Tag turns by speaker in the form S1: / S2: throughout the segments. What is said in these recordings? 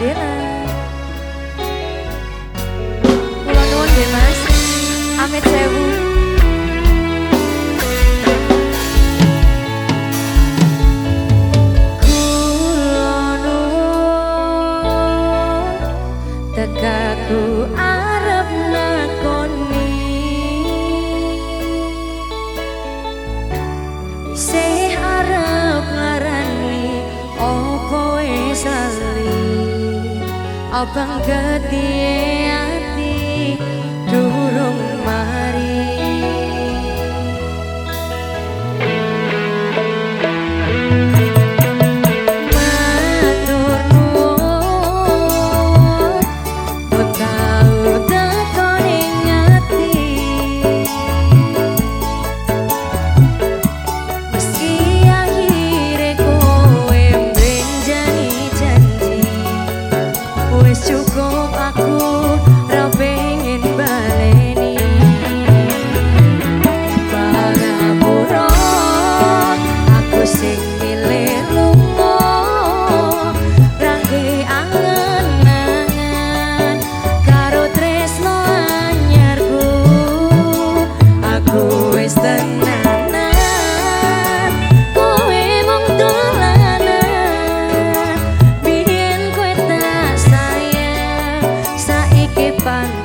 S1: Dena Ulan-ulan deh mas. Ame cewu Tegaku arep nakoni Seh arep ngarani Oh koe salah Abang ketia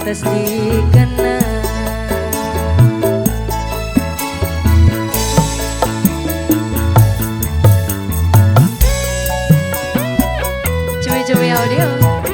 S1: leres dikenang audio.